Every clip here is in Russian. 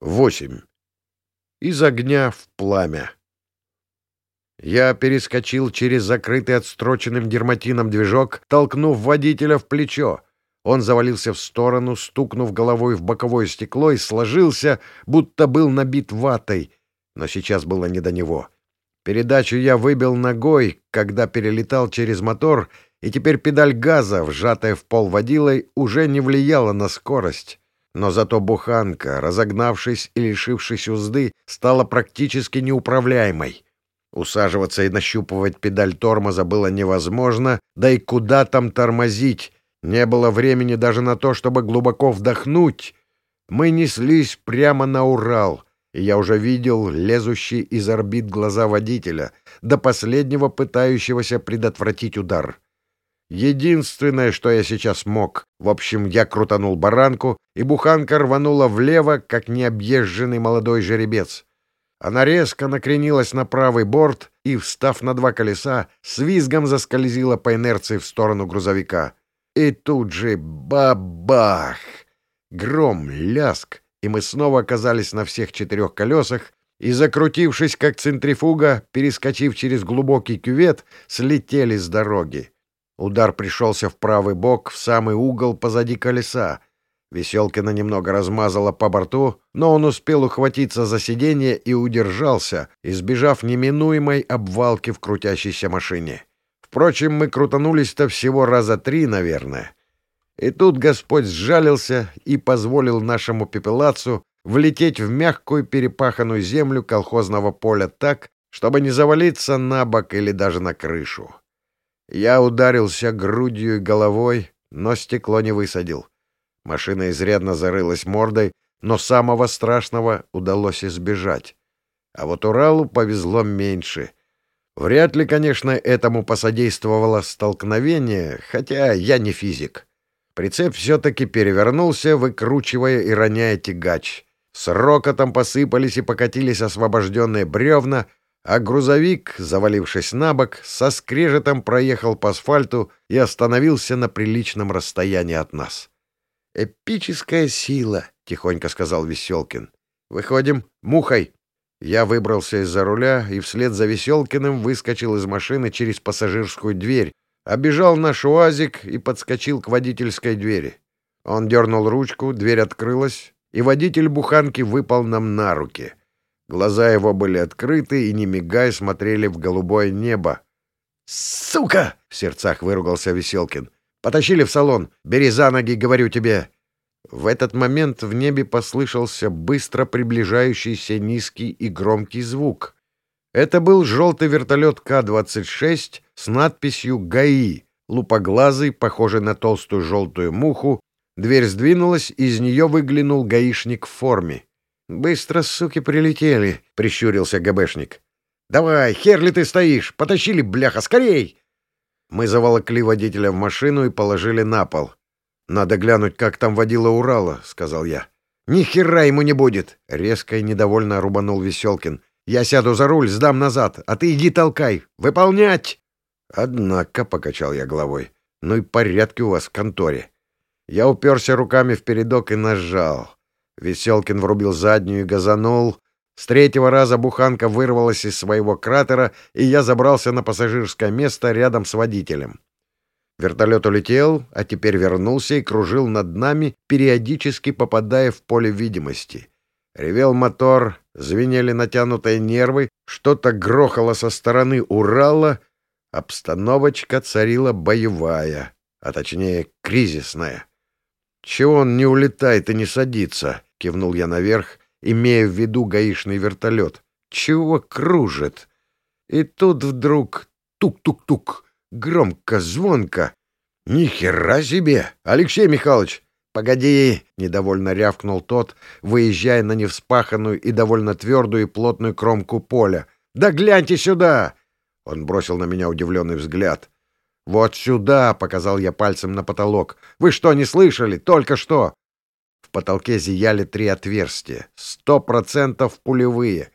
Восемь. Из огня в пламя. Я перескочил через закрытый отстроченным дерматином движок, толкнув водителя в плечо. Он завалился в сторону, стукнув головой в боковое стекло и сложился, будто был набит ватой. Но сейчас было не до него. Передачу я выбил ногой, когда перелетал через мотор, и теперь педаль газа, вжатая в пол водилой, уже не влияла на скорость. Но зато буханка, разогнавшись и лишившись узды, стала практически неуправляемой. Усаживаться и нащупывать педаль тормоза было невозможно, да и куда там тормозить? Не было времени даже на то, чтобы глубоко вдохнуть. Мы неслись прямо на Урал, и я уже видел лезущие из орбит глаза водителя, до последнего пытающегося предотвратить удар. Единственное, что я сейчас мог. В общем, я крутанул баранку, и буханка рванула влево, как необъезженный молодой жеребец. Она резко накренилась на правый борт и, встав на два колеса, с визгом заскользила по инерции в сторону грузовика. И тут же бабах! Гром, ляск, и мы снова оказались на всех четырех колесах, и, закрутившись как центрифуга, перескочив через глубокий кювет, слетели с дороги. Удар пришелся в правый бок, в самый угол позади колеса. Веселкина немного размазала по борту, но он успел ухватиться за сиденье и удержался, избежав неминуемой обвалки в крутящейся машине. Впрочем, мы крутанулись-то всего раза три, наверное. И тут Господь сжалился и позволил нашему пепелацу влететь в мягкую перепаханную землю колхозного поля так, чтобы не завалиться на бок или даже на крышу. Я ударился грудью и головой, но стекло не высадил. Машина изрядно зарылась мордой, но самого страшного удалось избежать. А вот Уралу повезло меньше. Вряд ли, конечно, этому посодействовало столкновение, хотя я не физик. Прицеп все-таки перевернулся, выкручивая и роняя тягач. С рокотом посыпались и покатились освобожденные бревна — а грузовик, завалившись на бок, со скрежетом проехал по асфальту и остановился на приличном расстоянии от нас. «Эпическая сила», — тихонько сказал Веселкин. «Выходим, мухой». Я выбрался из-за руля и вслед за Веселкиным выскочил из машины через пассажирскую дверь, обежал наш УАЗик и подскочил к водительской двери. Он дернул ручку, дверь открылась, и водитель буханки выпал нам на руки — Глаза его были открыты и, не мигая, смотрели в голубое небо. «Сука!» — в сердцах выругался Веселкин. «Потащили в салон. Бери за ноги, говорю тебе». В этот момент в небе послышался быстро приближающийся низкий и громкий звук. Это был желтый вертолет К-26 с надписью «ГАИ», лупоглазый, похожий на толстую желтую муху. Дверь сдвинулась, из нее выглянул гаишник в форме. «Быстро, суки, прилетели», — прищурился ГБшник. «Давай, хер ли ты стоишь? Потащили, бляха, скорей!» Мы заволокли водителя в машину и положили на пол. «Надо глянуть, как там водила Урала», — сказал я. «Ни хера ему не будет!» — резко и недовольно рубанул Веселкин. «Я сяду за руль, сдам назад, а ты иди толкай! Выполнять!» «Однако», — покачал я головой, — «ну и порядки у вас в конторе». Я уперся руками в передок и нажал. Веселкин врубил заднюю и газанул. С третьего раза буханка вырвалась из своего кратера, и я забрался на пассажирское место рядом с водителем. Вертолет улетел, а теперь вернулся и кружил над нами, периодически попадая в поле видимости. Ревел мотор, звенели натянутые нервы, что-то грохало со стороны Урала. Обстановочка царила боевая, а точнее кризисная. Чего он не улетает и не садится? — кивнул я наверх, имея в виду гаишный вертолет. «Чего кружит?» И тут вдруг тук-тук-тук, громко, звонко. «Ни хера себе! Алексей Михайлович!» «Погоди!» — недовольно рявкнул тот, выезжая на невспаханную и довольно твердую и плотную кромку поля. «Да гляньте сюда!» Он бросил на меня удивленный взгляд. «Вот сюда!» — показал я пальцем на потолок. «Вы что, не слышали? Только что!» В потолке зияли три отверстия. Сто процентов пулевые.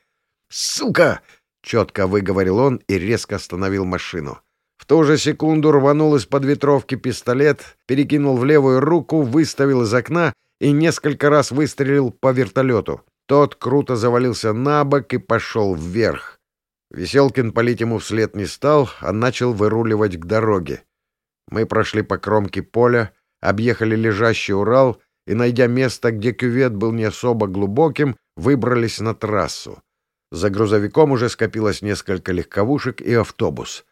«Сука!» — четко выговорил он и резко остановил машину. В ту же секунду рванул из-под ветровки пистолет, перекинул в левую руку, выставил из окна и несколько раз выстрелил по вертолету. Тот круто завалился на бок и пошел вверх. Веселкин палить ему вслед не стал, а начал выруливать к дороге. Мы прошли по кромке поля, объехали лежащий Урал и, найдя место, где кювет был не особо глубоким, выбрались на трассу. За грузовиком уже скопилось несколько легковушек и автобус.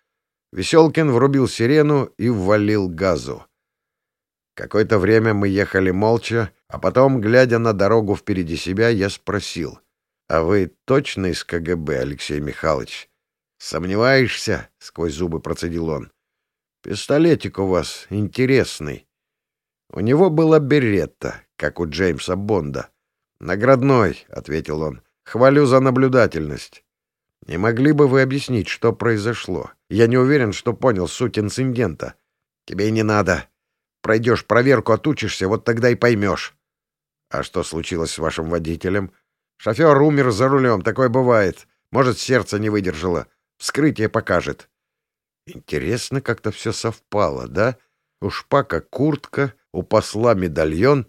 Веселкин врубил сирену и ввалил газу. Какое-то время мы ехали молча, а потом, глядя на дорогу впереди себя, я спросил. «А вы точно из КГБ, Алексей Михайлович?» «Сомневаешься?» — сквозь зубы процедил он. «Пистолетик у вас интересный». У него была беретта, как у Джеймса Бонда. «Наградной», — ответил он. «Хвалю за наблюдательность». «Не могли бы вы объяснить, что произошло? Я не уверен, что понял суть инцидента». «Тебе не надо. Пройдешь проверку, отучишься, вот тогда и поймешь». «А что случилось с вашим водителем?» «Шофер умер за рулем, такое бывает. Может, сердце не выдержало. Вскрытие покажет». Интересно, как-то все совпало, да? У шпака куртка, у посла медальон.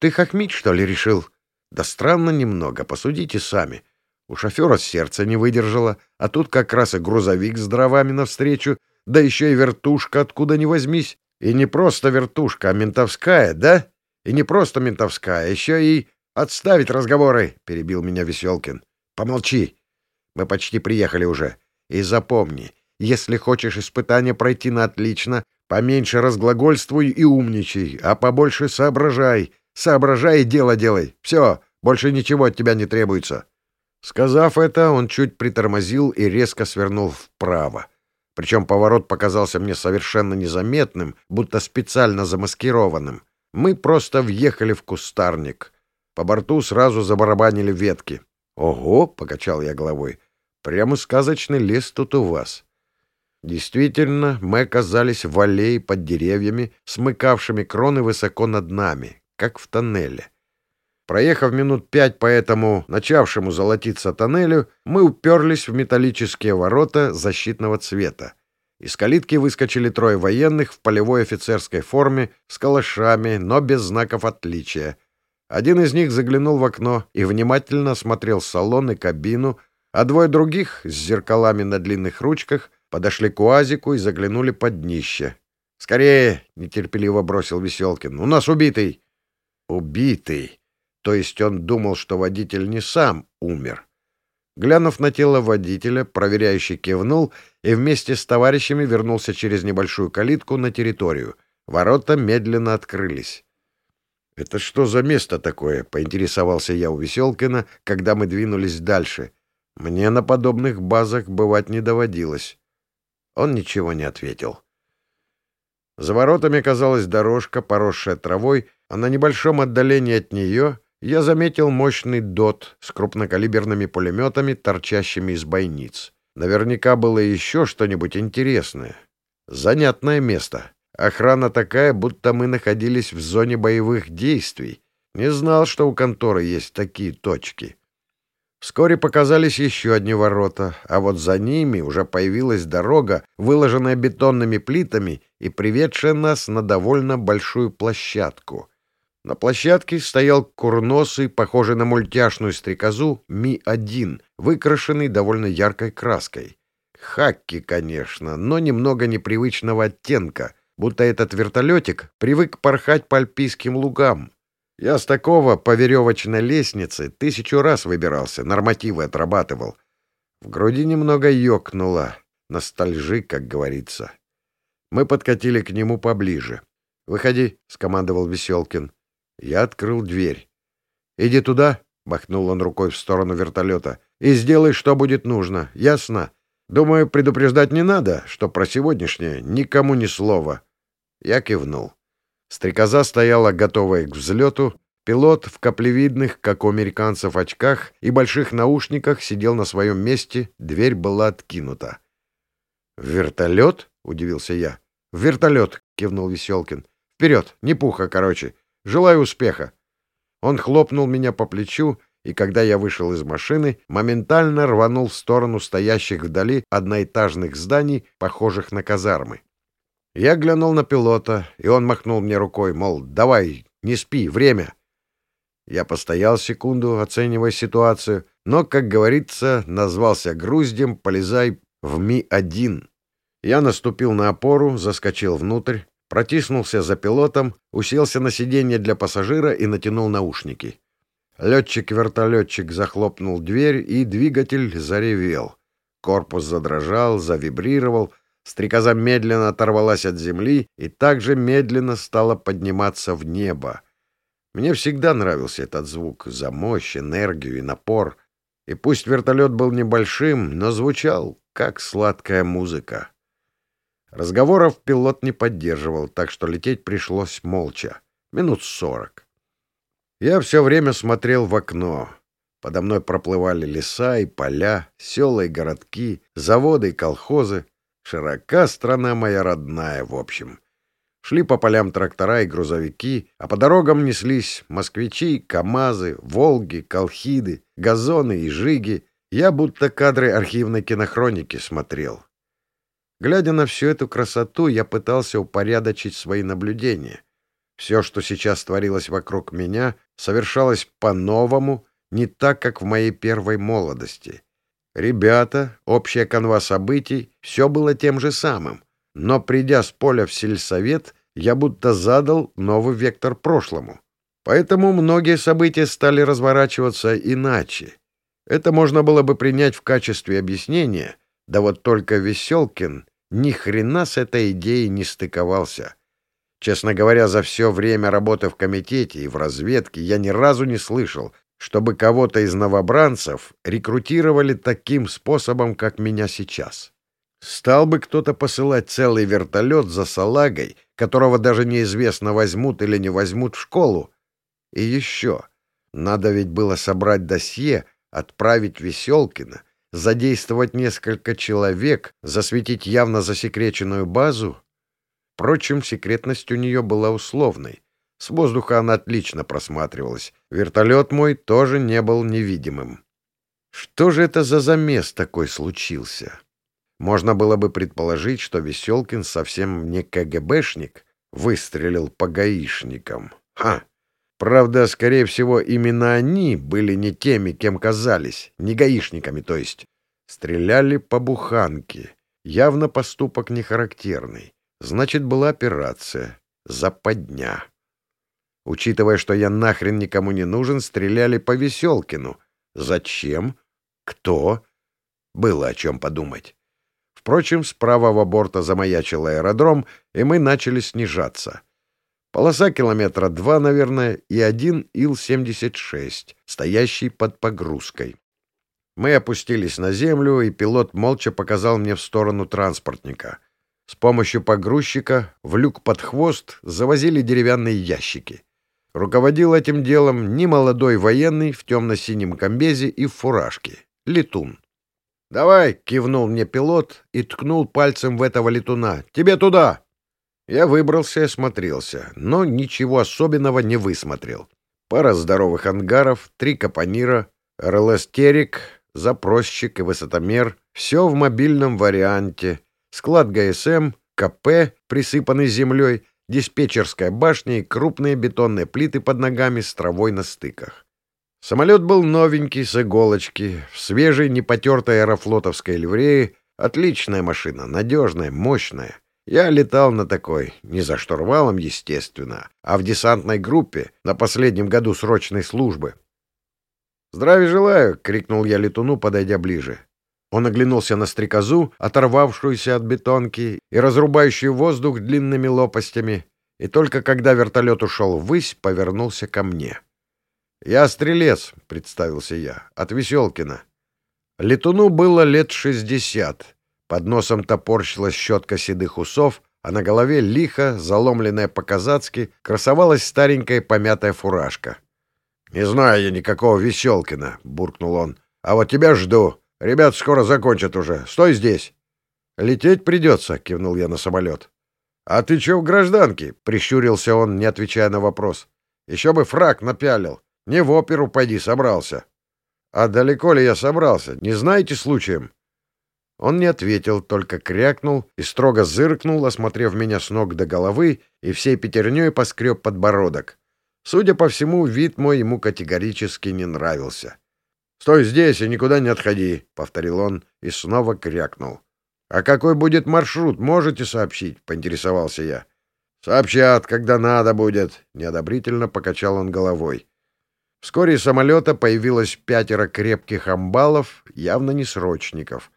Ты хохмить, что ли, решил? Да странно немного, посудите сами. У шофера сердце не выдержало, а тут как раз и грузовик с дровами навстречу, да еще и вертушка откуда ни возьмись. И не просто вертушка, а ментовская, да? И не просто ментовская, а еще и... «Отставить разговоры!» — перебил меня Веселкин. «Помолчи. Мы почти приехали уже. И запомни, если хочешь испытание пройти на отлично, поменьше разглагольствуй и умничай, а побольше соображай. Соображай и дело делай. Все, больше ничего от тебя не требуется». Сказав это, он чуть притормозил и резко свернул вправо. Причем поворот показался мне совершенно незаметным, будто специально замаскированным. Мы просто въехали в кустарник. По борту сразу забарабанили ветки. «Ого!» — покачал я головой. «Прямо сказочный лес тут у вас». Действительно, мы оказались в аллее под деревьями, смыкавшими кроны высоко над нами, как в тоннеле. Проехав минут пять по этому начавшему золотиться тоннелю, мы уперлись в металлические ворота защитного цвета. Из калитки выскочили трое военных в полевой офицерской форме с калашами, но без знаков отличия. Один из них заглянул в окно и внимательно осмотрел салон и кабину, а двое других с зеркалами на длинных ручках подошли к УАЗику и заглянули под днище. «Скорее!» — нетерпеливо бросил Веселкин. «У нас убитый!» «Убитый!» То есть он думал, что водитель не сам умер. Глянув на тело водителя, проверяющий кивнул и вместе с товарищами вернулся через небольшую калитку на территорию. Ворота медленно открылись. «Это что за место такое?» — поинтересовался я у Веселкина, когда мы двинулись дальше. Мне на подобных базах бывать не доводилось. Он ничего не ответил. За воротами оказалась дорожка, поросшая травой, а на небольшом отдалении от нее я заметил мощный ДОТ с крупнокалиберными пулеметами, торчащими из бойниц. Наверняка было еще что-нибудь интересное. Занятное место. Охрана такая, будто мы находились в зоне боевых действий. Не знал, что у конторы есть такие точки. Вскоре показались еще одни ворота, а вот за ними уже появилась дорога, выложенная бетонными плитами и приведшая нас на довольно большую площадку. На площадке стоял курносый, похожий на мультяшную стрекозу, Ми-1, выкрашенный довольно яркой краской. Хакки, конечно, но немного непривычного оттенка, будто этот вертолетик привык порхать по альпийским лугам. Я с такого по веревочной лестнице тысячу раз выбирался, нормативы отрабатывал. В груди немного ёкнуло. Ностальжи, как говорится. Мы подкатили к нему поближе. «Выходи», — скомандовал Веселкин. Я открыл дверь. «Иди туда», — махнул он рукой в сторону вертолета, — «и сделай, что будет нужно. Ясно? Думаю, предупреждать не надо, что про сегодняшнее никому ни слова». Я кивнул. Стрекоза стояла, готовая к взлету. Пилот в каплевидных, как у американцев, очках и больших наушниках сидел на своем месте, дверь была откинута. «Вертолет?» — удивился я. «В вертолет!» — кивнул Веселкин. «Вперед! Не пуха, короче!» Желаю успеха!» Он хлопнул меня по плечу, и когда я вышел из машины, моментально рванул в сторону стоящих вдали одноэтажных зданий, похожих на казармы. Я глянул на пилота, и он махнул мне рукой, мол, давай, не спи, время. Я постоял секунду, оценивая ситуацию, но, как говорится, назвался груздем, полезай в Ми-1. Я наступил на опору, заскочил внутрь, протиснулся за пилотом, уселся на сиденье для пассажира и натянул наушники. Летчик-вертолетчик захлопнул дверь, и двигатель заревел. Корпус задрожал, завибрировал, стрекоза медленно оторвалась от земли и также медленно стала подниматься в небо. Мне всегда нравился этот звук за мощь, энергию и напор. И пусть вертолет был небольшим, но звучал, как сладкая музыка. Разговоров пилот не поддерживал, так что лететь пришлось молча. Минут сорок. Я все время смотрел в окно. Подо мной проплывали леса и поля, села и городки, заводы и колхозы. Широка страна моя родная, в общем. Шли по полям трактора и грузовики, а по дорогам неслись москвичи, КАМАЗы, Волги, Колхиды, газоны и жиги. Я будто кадры архивной кинохроники смотрел. Глядя на всю эту красоту, я пытался упорядочить свои наблюдения. Все, что сейчас творилось вокруг меня, совершалось по-новому, не так, как в моей первой молодости. Ребята, общая канва событий, все было тем же самым. Но, придя с поля в сельсовет, я будто задал новый вектор прошлому. Поэтому многие события стали разворачиваться иначе. Это можно было бы принять в качестве объяснения, да вот только Веселкин ни хрена с этой идеей не стыковался. Честно говоря, за все время работы в комитете и в разведке я ни разу не слышал, чтобы кого-то из новобранцев рекрутировали таким способом, как меня сейчас. Стал бы кто-то посылать целый вертолет за салагой, которого даже неизвестно, возьмут или не возьмут в школу. И еще. Надо ведь было собрать досье, отправить Веселкина, задействовать несколько человек, засветить явно засекреченную базу. Впрочем, секретность у нее была условной. С воздуха она отлично просматривалась. Вертолет мой тоже не был невидимым. Что же это за замес такой случился? Можно было бы предположить, что Веселкин совсем не КГБшник, выстрелил по гаишникам. Ха! Правда, скорее всего, именно они были не теми, кем казались, не гаишниками, то есть. Стреляли по буханке. Явно поступок нехарактерный. Значит, была операция. Западня. Учитывая, что я нахрен никому не нужен, стреляли по Веселкину. Зачем? Кто? Было о чем подумать. Впрочем, с правого борта замаячил аэродром, и мы начали снижаться. Полоса километра два, наверное, и один Ил-76, стоящий под погрузкой. Мы опустились на землю, и пилот молча показал мне в сторону транспортника. С помощью погрузчика в люк под хвост завозили деревянные ящики. Руководил этим делом немолодой военный в темно-синем комбезе и в фуражке. Летун. «Давай!» — кивнул мне пилот и ткнул пальцем в этого летуна. «Тебе туда!» Я выбрался и осмотрелся, но ничего особенного не высмотрел. Пара здоровых ангаров, три капонира, РЛС-терик, запросчик и высотомер — все в мобильном варианте. Склад ГСМ, КП, присыпанный землей, диспетчерская башня и крупные бетонные плиты под ногами с травой на стыках. Самолет был новенький, с иголочки, в свежей, непотертой аэрофлотовской ливрее. Отличная машина, надежная, мощная. Я летал на такой, не за штурвалом, естественно, а в десантной группе на последнем году срочной службы. «Здравия желаю!» — крикнул я летуну, подойдя ближе. Он оглянулся на стрекозу, оторвавшуюся от бетонки и разрубающую воздух длинными лопастями, и только когда вертолет ушел ввысь, повернулся ко мне. «Я стрелец», — представился я, — «от Веселкина». Летуну было лет шестьдесят. Под носом топорщилась щетка седых усов, а на голове лихо, заломленная по-казацки, красовалась старенькая помятая фуражка. «Не знаю я никакого Веселкина», — буркнул он. «А вот тебя жду. Ребят скоро закончат уже. Стой здесь». «Лететь придется», — кивнул я на самолет. «А ты че в гражданке?» — прищурился он, не отвечая на вопрос. «Еще бы фраг напялил. Не в оперу пойди собрался. А далеко ли я собрался? Не знаете случаем? Он не ответил, только крякнул и строго зыркнул, осмотрев меня с ног до головы, и всей пятерней поскреб подбородок. Судя по всему, вид мой ему категорически не нравился. «Стой здесь и никуда не отходи», — повторил он и снова крякнул. «А какой будет маршрут, можете сообщить?» — поинтересовался я. «Сообщат, когда надо будет», — неодобрительно покачал он головой. Вскоре из самолета появилось пятеро крепких амбалов, явно не срочников.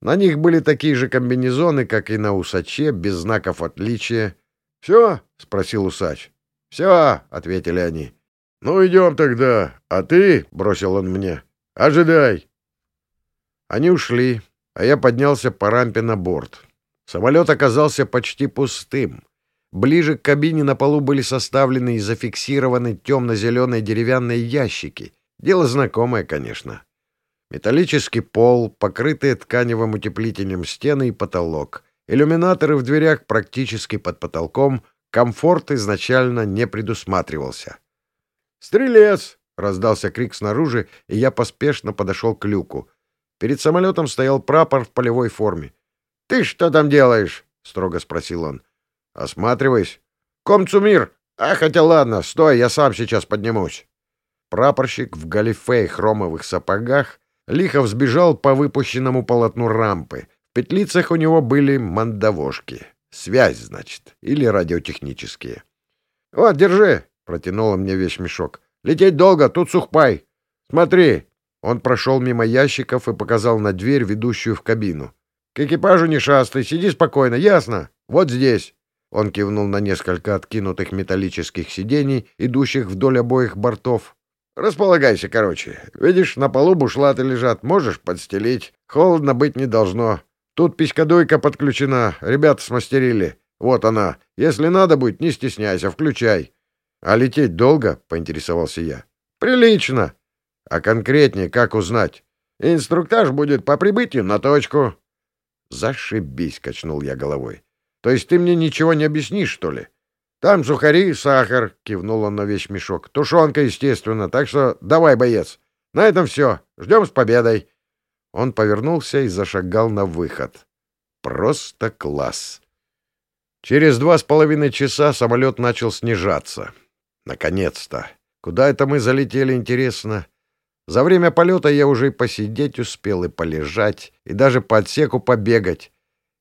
На них были такие же комбинезоны, как и на усаче, без знаков отличия. «Все?» — спросил усач. «Все», — ответили они. «Ну, идем тогда. А ты?» — бросил он мне. «Ожидай». Они ушли, а я поднялся по рампе на борт. Самолет оказался почти пустым. Ближе к кабине на полу были составлены и зафиксированы темно-зеленые деревянные ящики. Дело знакомое, конечно. Металлический пол, покрытые тканевым утеплителем стены и потолок. Иллюминаторы в дверях практически под потолком. Комфорт изначально не предусматривался. «Стрелец!» — раздался крик снаружи, и я поспешно подошел к люку. Перед самолетом стоял прапор в полевой форме. «Ты что там делаешь?» — строго спросил он. Осматривайся. Комцумир! А, хотя ладно, стой, я сам сейчас поднимусь. Прапорщик в галифе и хромовых сапогах лихо взбежал по выпущенному полотну рампы. В петлицах у него были мандавошки. Связь, значит, или радиотехнические. — Вот, держи, — протянула мне вещь мешок. — Лететь долго, тут сухпай. Смотри. Он прошел мимо ящиков и показал на дверь, ведущую в кабину. — К экипажу не шастай, сиди спокойно, ясно? Вот здесь. Он кивнул на несколько откинутых металлических сидений, идущих вдоль обоих бортов. «Располагайся, короче. Видишь, на полу бушлаты лежат. Можешь подстелить. Холодно быть не должно. Тут писька-дойка подключена. Ребята смастерили. Вот она. Если надо будет, не стесняйся, включай». «А лететь долго?» — поинтересовался я. «Прилично. А конкретнее как узнать? Инструктаж будет по прибытию на точку». «Зашибись!» — качнул я головой. То есть ты мне ничего не объяснишь, что ли? Там сухари, сахар, — кивнул он на весь мешок. Тушенка, естественно. Так что давай, боец. На этом все. Ждем с победой. Он повернулся и зашагал на выход. Просто класс. Через два с половиной часа самолет начал снижаться. Наконец-то. Куда это мы залетели, интересно? За время полета я уже и посидеть успел, и полежать, и даже по отсеку побегать.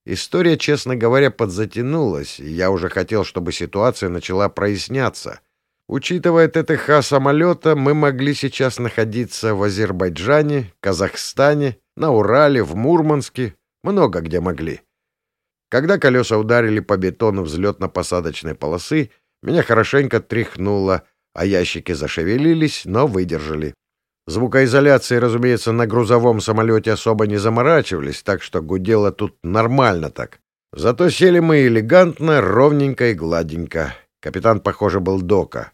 История, честно говоря, подзатянулась, и я уже хотел, чтобы ситуация начала проясняться. Учитывая ТТХ самолета, мы могли сейчас находиться в Азербайджане, Казахстане, на Урале, в Мурманске, много где могли. Когда колеса ударили по бетону взлетно-посадочной полосы, меня хорошенько тряхнуло, а ящики зашевелились, но выдержали. Звукоизоляции, разумеется, на грузовом самолете особо не заморачивались, так что гудело тут нормально так. Зато сели мы элегантно, ровненько и гладенько. Капитан, похоже, был дока.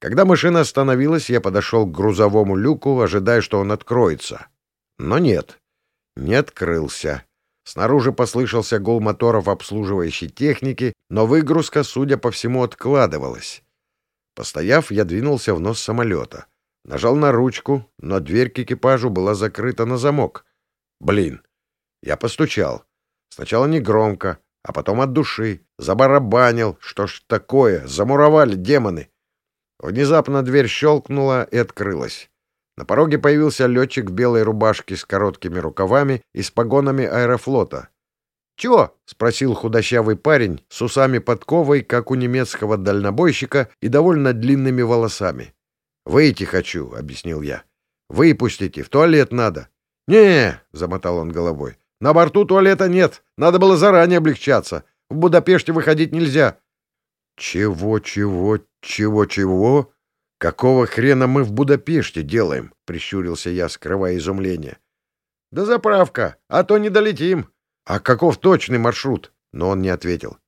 Когда машина остановилась, я подошел к грузовому люку, ожидая, что он откроется. Но нет, не открылся. Снаружи послышался гул моторов обслуживающей техники, но выгрузка, судя по всему, откладывалась. Постояв, я двинулся в нос самолета — Нажал на ручку, но дверь к экипажу была закрыта на замок. Блин. Я постучал. Сначала негромко, а потом от души. Забарабанил. Что ж такое? Замуровали демоны. Внезапно дверь щелкнула и открылась. На пороге появился летчик в белой рубашке с короткими рукавами и с погонами аэрофлота. «Чего?» — спросил худощавый парень с усами подковой, как у немецкого дальнобойщика, и довольно длинными волосами. «Выйти хочу», — объяснил я. «Выпустите, в туалет надо». «Не», — замотал он головой, — «на борту туалета нет, надо было заранее облегчаться. В Будапеште выходить нельзя». «Чего, чего, чего, чего? Какого хрена мы в Будапеште делаем?» — прищурился я, скрывая изумление. «Да заправка, а то не долетим». «А каков точный маршрут?» Но он не ответил.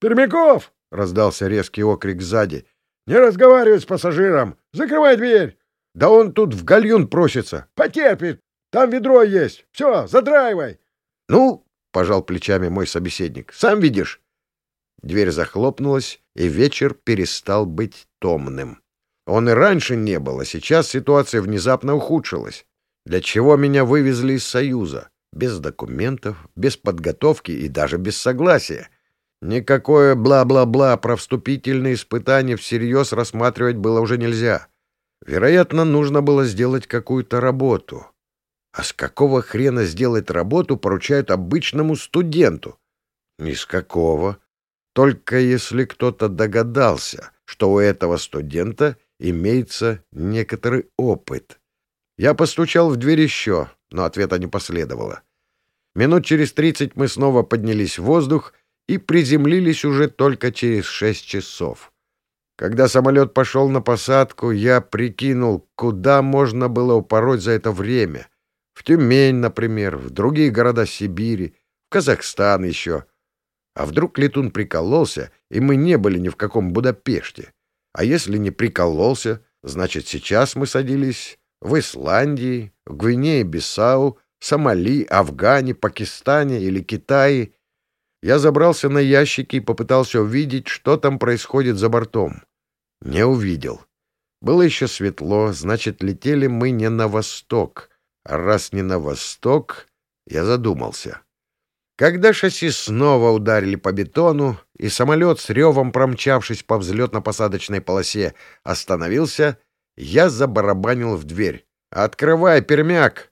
«Пермяков!» — раздался резкий окрик сзади. «Не разговаривай с пассажиром! Закрывай дверь!» «Да он тут в гальюн просится!» «Потерпит! Там ведро есть! Все, задраивай!» «Ну?» — пожал плечами мой собеседник. «Сам видишь!» Дверь захлопнулась, и вечер перестал быть томным. Он и раньше не был, а сейчас ситуация внезапно ухудшилась. Для чего меня вывезли из Союза? Без документов, без подготовки и даже без согласия. Никакое бла-бла-бла про вступительные испытания всерьез рассматривать было уже нельзя. Вероятно, нужно было сделать какую-то работу. А с какого хрена сделать работу поручают обычному студенту? Ни с какого. Только если кто-то догадался, что у этого студента имеется некоторый опыт. Я постучал в дверь еще, но ответа не последовало. Минут через тридцать мы снова поднялись в воздух и приземлились уже только через шесть часов. Когда самолет пошел на посадку, я прикинул, куда можно было упороть за это время. В Тюмень, например, в другие города Сибири, в Казахстан еще. А вдруг летун прикололся, и мы не были ни в каком Будапеште? А если не прикололся, значит, сейчас мы садились в Исландии, Гвинее-Бисау, Сомали, Афгане, Пакистане или Китае. Я забрался на ящики и попытался увидеть, что там происходит за бортом. Не увидел. Было еще светло, значит, летели мы не на восток. А раз не на восток, я задумался. Когда шасси снова ударили по бетону, и самолет с ревом промчавшись по взлетно-посадочной полосе остановился, я забарабанил в дверь. «Открывай, пермяк!»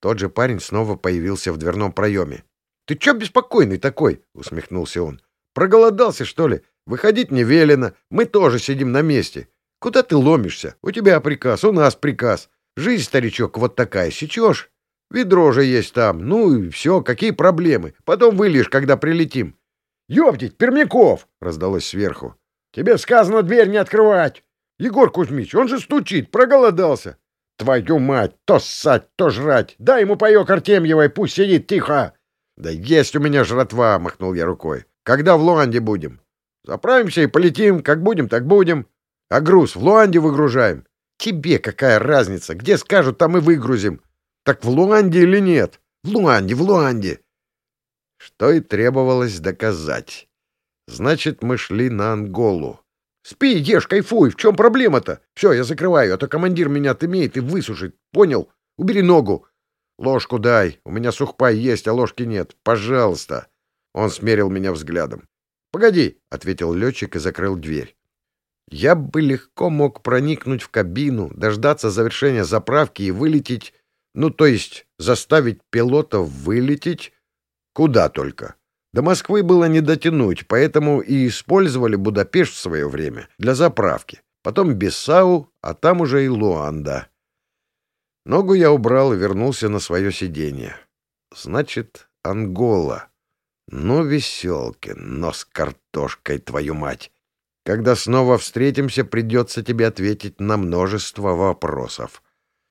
Тот же парень снова появился в дверном проеме. «Ты чё беспокойный такой?» — усмехнулся он. «Проголодался, что ли? Выходить не велено. Мы тоже сидим на месте. Куда ты ломишься? У тебя приказ, у нас приказ. Жизнь, старичок, вот такая, сечешь?» Ведро же есть там. Ну и все, какие проблемы. Потом выльешь, когда прилетим. — Ёптить, Пермяков! — раздалось сверху. — Тебе сказано дверь не открывать. Егор Кузьмич, он же стучит, проголодался. Твою мать, то ссать, то жрать. Дай ему паёк Артемьевой, пусть сидит тихо. Да есть у меня жратва, махнул я рукой. Когда в Луанде будем? Заправимся и полетим, как будем, так будем. А груз в Луанде выгружаем. Тебе какая разница? Где скажут, там и выгрузим. Так в Луанде или нет? В Луанде, в Луанде. Что и требовалось доказать. Значит, мы шли на Анголу. Спи, ешь, кайфуй. В чем проблема-то? Все, я закрываю, а то командир меня отымеет и высушит. Понял? Убери ногу. Ложку дай. У меня сухпай есть, а ложки нет. Пожалуйста. Он смерил меня взглядом. «Погоди», — ответил летчик и закрыл дверь. Я бы легко мог проникнуть в кабину, дождаться завершения заправки и вылететь ну, то есть заставить пилотов вылететь куда только. До Москвы было не дотянуть, поэтому и использовали Будапешт в свое время для заправки. Потом Бессау, а там уже и Луанда. Ногу я убрал и вернулся на свое сиденье. Значит, Ангола. Ну, веселкин, но с картошкой, твою мать. Когда снова встретимся, придется тебе ответить на множество вопросов.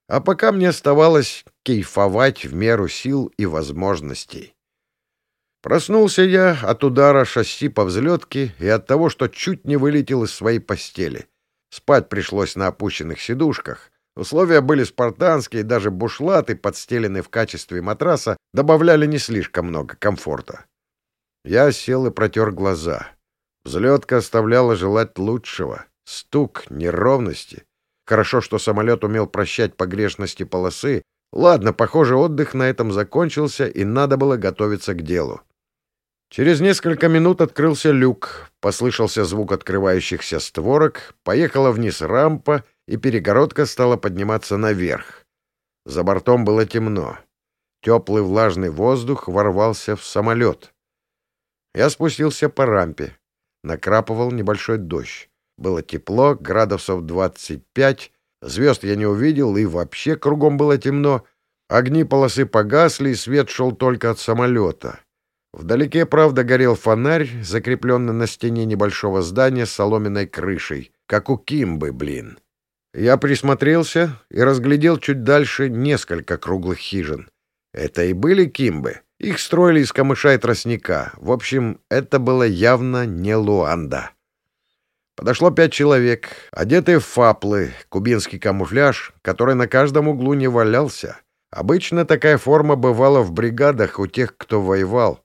А пока мне оставалось кейфовать в меру сил и возможностей. Проснулся я от удара шасси по взлетке и от того, что чуть не вылетел из своей постели. Спать пришлось на опущенных сидушках. Условия были спартанские, даже бушлаты, подстеленные в качестве матраса, добавляли не слишком много комфорта. Я сел и протер глаза. Взлетка оставляла желать лучшего. Стук, неровности — Хорошо, что самолет умел прощать погрешности полосы. Ладно, похоже, отдых на этом закончился, и надо было готовиться к делу. Через несколько минут открылся люк, послышался звук открывающихся створок, поехала вниз рампа, и перегородка стала подниматься наверх. За бортом было темно. Теплый влажный воздух ворвался в самолет. Я спустился по рампе. Накрапывал небольшой дождь. Было тепло, градусов 25, звезд я не увидел, и вообще кругом было темно. Огни полосы погасли, и свет шел только от самолета. Вдалеке, правда, горел фонарь, закрепленный на стене небольшого здания с соломенной крышей, как у Кимбы, блин. Я присмотрелся и разглядел чуть дальше несколько круглых хижин. Это и были Кимбы. Их строили из камыша и тростника. В общем, это было явно не Луанда. Подошло пять человек, одетые в фаплы, кубинский камуфляж, который на каждом углу не валялся. Обычно такая форма бывала в бригадах у тех, кто воевал.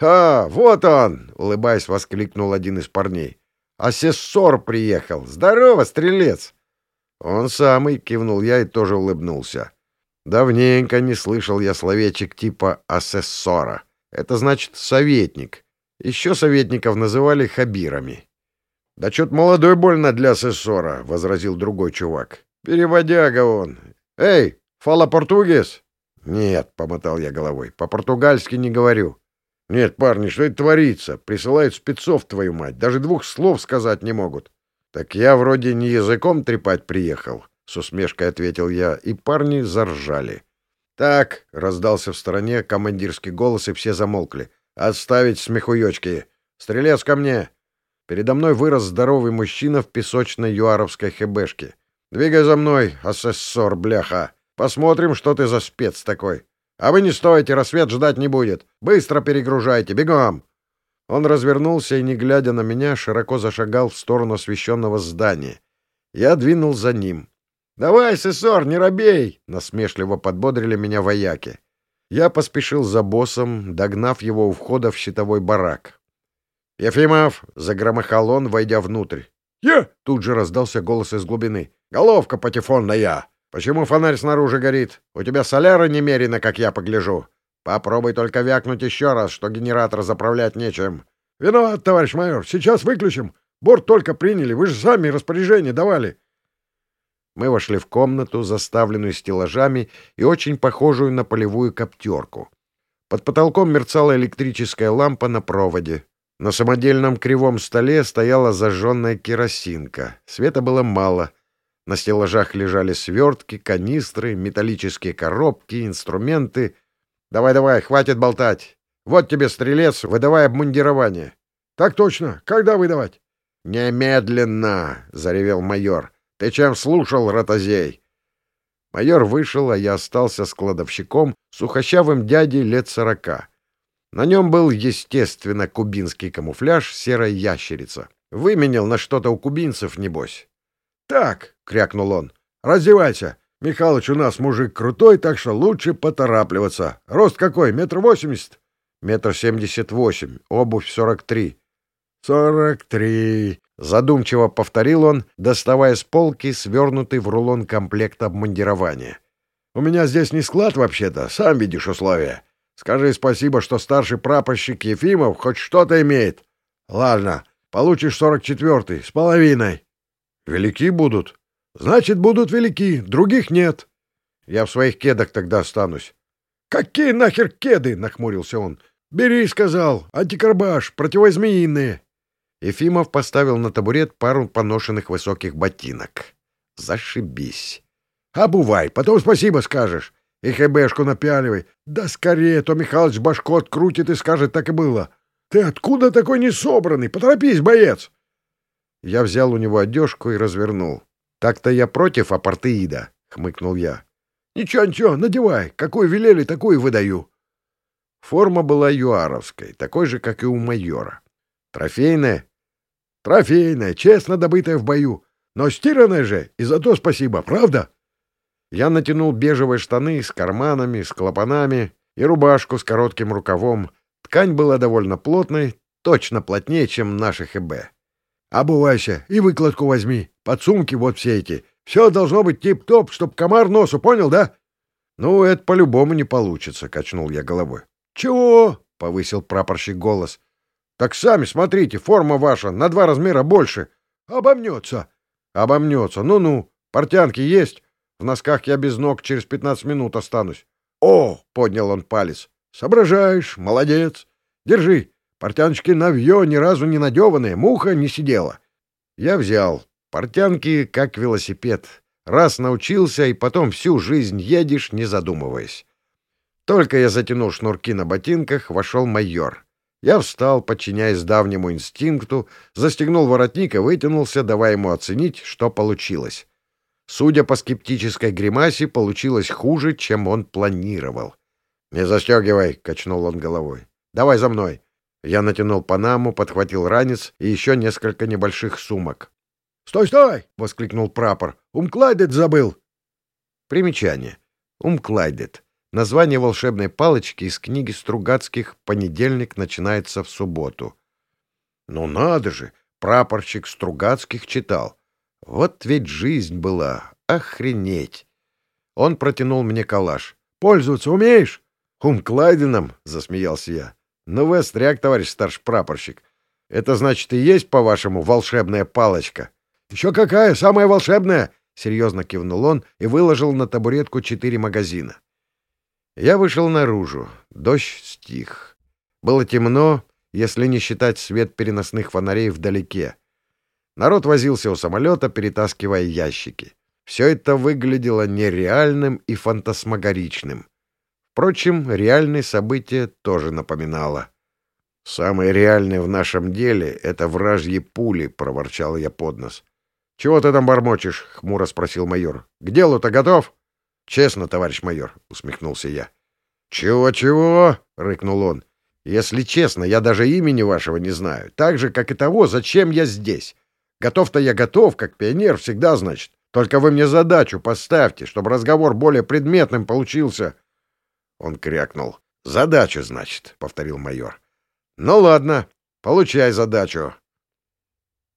«А, вот он!» — улыбаясь, воскликнул один из парней. «Асессор приехал! Здорово, стрелец!» «Он самый!» — кивнул я и тоже улыбнулся. Давненько не слышал я словечек типа «асессора». Это значит «советник». Еще советников называли хабирами. — Да чё-то молодой больно для асессора, — возразил другой чувак. — Переводяга он. — Эй, фала португес? — Нет, — помотал я головой, — по-португальски не говорю. — Нет, парни, что это творится? Присылают спецов, твою мать, даже двух слов сказать не могут. — Так я вроде не языком трепать приехал, — с усмешкой ответил я, и парни заржали. — Так, — раздался в стороне командирский голос, и все замолкли. — Отставить смехуёчки! Стрелец ко мне! Передо мной вырос здоровый мужчина в песочной юаровской хебешке. «Двигай за мной, асессор, бляха! Посмотрим, что ты за спец такой! А вы не стойте, рассвет ждать не будет! Быстро перегружайте, бегом!» Он развернулся и, не глядя на меня, широко зашагал в сторону освещенного здания. Я двинул за ним. «Давай, сессор, не робей!» — насмешливо подбодрили меня вояки. Я поспешил за боссом, догнав его у входа в щитовой барак. «Ефимов!» — загромыхал он, войдя внутрь. «Я!» — тут же раздался голос из глубины. «Головка патефонная! Почему фонарь снаружи горит? У тебя соляра немерено, как я погляжу. Попробуй только вякнуть еще раз, что генератор заправлять нечем». «Виноват, товарищ майор. Сейчас выключим. Борт только приняли. Вы же сами распоряжение давали». Мы вошли в комнату, заставленную стеллажами и очень похожую на полевую коптерку. Под потолком мерцала электрическая лампа на проводе. На самодельном кривом столе стояла зажженная керосинка. Света было мало. На стеллажах лежали свертки, канистры, металлические коробки, инструменты. «Давай-давай, хватит болтать. Вот тебе, стрелец, выдавай обмундирование». «Так точно. Когда выдавать?» «Немедленно!» — заревел майор. «Ты чем слушал, ротозей?» Майор вышел, а я остался с кладовщиком, сухощавым дядей лет сорока. На нем был, естественно, кубинский камуфляж «Серая ящерица». Выменял на что-то у кубинцев, небось. — Так, — крякнул он, — раздевайся. Михалыч у нас мужик крутой, так что лучше поторапливаться. Рост какой, метр восемьдесят? — Метр семьдесят восемь, обувь сорок три. — Сорок три, — задумчиво повторил он, доставая с полки свернутый в рулон комплект обмундирования. — У меня здесь не склад вообще-то, сам видишь условия. Скажи спасибо, что старший прапорщик Ефимов хоть что-то имеет. Ладно, получишь сорок четвертый, с половиной. Велики будут? Значит, будут велики, других нет. Я в своих кедах тогда останусь. Какие нахер кеды? Нахмурился он. Бери, сказал, антикарбаш, противозмеиные. Ефимов поставил на табурет пару поношенных высоких ботинок. Зашибись. Обувай, потом спасибо скажешь. И хэбэшку напяливай. Да скорее, то Михалыч башку открутит и скажет, так и было. Ты откуда такой несобранный? Поторопись, боец!» Я взял у него одежку и развернул. «Так-то я против апартеида», — хмыкнул я. «Ничего, ничего, надевай. Какую велели, такую выдаю». Форма была юаровской, такой же, как и у майора. Трофейная? Трофейная, честно добытая в бою. Но стиранная же, и за то спасибо, правда? Я натянул бежевые штаны с карманами, с клапанами и рубашку с коротким рукавом. Ткань была довольно плотной, точно плотнее, чем наши ХБ. «Обувайся и выкладку возьми. Подсумки вот все эти. Все должно быть тип-топ, чтоб комар носу, понял, да?» «Ну, это по-любому не получится», — качнул я головой. «Чего?» — повысил прапорщик голос. «Так сами смотрите, форма ваша на два размера больше. Обомнется». «Обомнется. Ну-ну. Портянки есть?» В носках я без ног через пятнадцать минут останусь. — О! — поднял он палец. — Соображаешь, молодец. Держи. Портяночки навье ни разу не надеванные, муха не сидела. Я взял. Портянки как велосипед. Раз научился, и потом всю жизнь едешь, не задумываясь. Только я затянул шнурки на ботинках, вошел майор. Я встал, подчиняясь давнему инстинкту, застегнул воротник и вытянулся, давая ему оценить, что получилось. Судя по скептической гримасе, получилось хуже, чем он планировал. «Не застегивай!» — качнул он головой. «Давай за мной!» Я натянул панаму, подхватил ранец и еще несколько небольших сумок. «Стой, стой!» — воскликнул прапор. «Умклайдет забыл!» Примечание. Умклайдет. Название волшебной палочки из книги Стругацких «Понедельник начинается в субботу». «Ну надо же! Прапорщик Стругацких читал!» Вот ведь жизнь была. Охренеть! Он протянул мне калаш. «Пользоваться умеешь?» «Умклайденом?» — засмеялся я. Ну вы остряк, товарищ старший прапорщик. Это значит и есть, по-вашему, волшебная палочка? Еще какая, самая волшебная! Серьезно кивнул он и выложил на табуретку четыре магазина. Я вышел наружу. Дождь стих. Было темно, если не считать свет переносных фонарей вдалеке. Народ возился у самолета, перетаскивая ящики. Все это выглядело нереальным и фантасмагоричным. Впрочем, реальные события тоже напоминало. «Самое реальное в нашем деле — это вражьи пули», — проворчал я под нос. «Чего ты там бормочешь?» — хмуро спросил майор. «К делу-то готов?» «Честно, товарищ майор», — усмехнулся я. «Чего-чего?» — рыкнул он. «Если честно, я даже имени вашего не знаю, так же, как и того, зачем я здесь. Готов-то я готов, как пионер, всегда, значит. Только вы мне задачу поставьте, чтобы разговор более предметным получился». Он крякнул. «Задачу, значит», — повторил майор. «Ну ладно, получай задачу.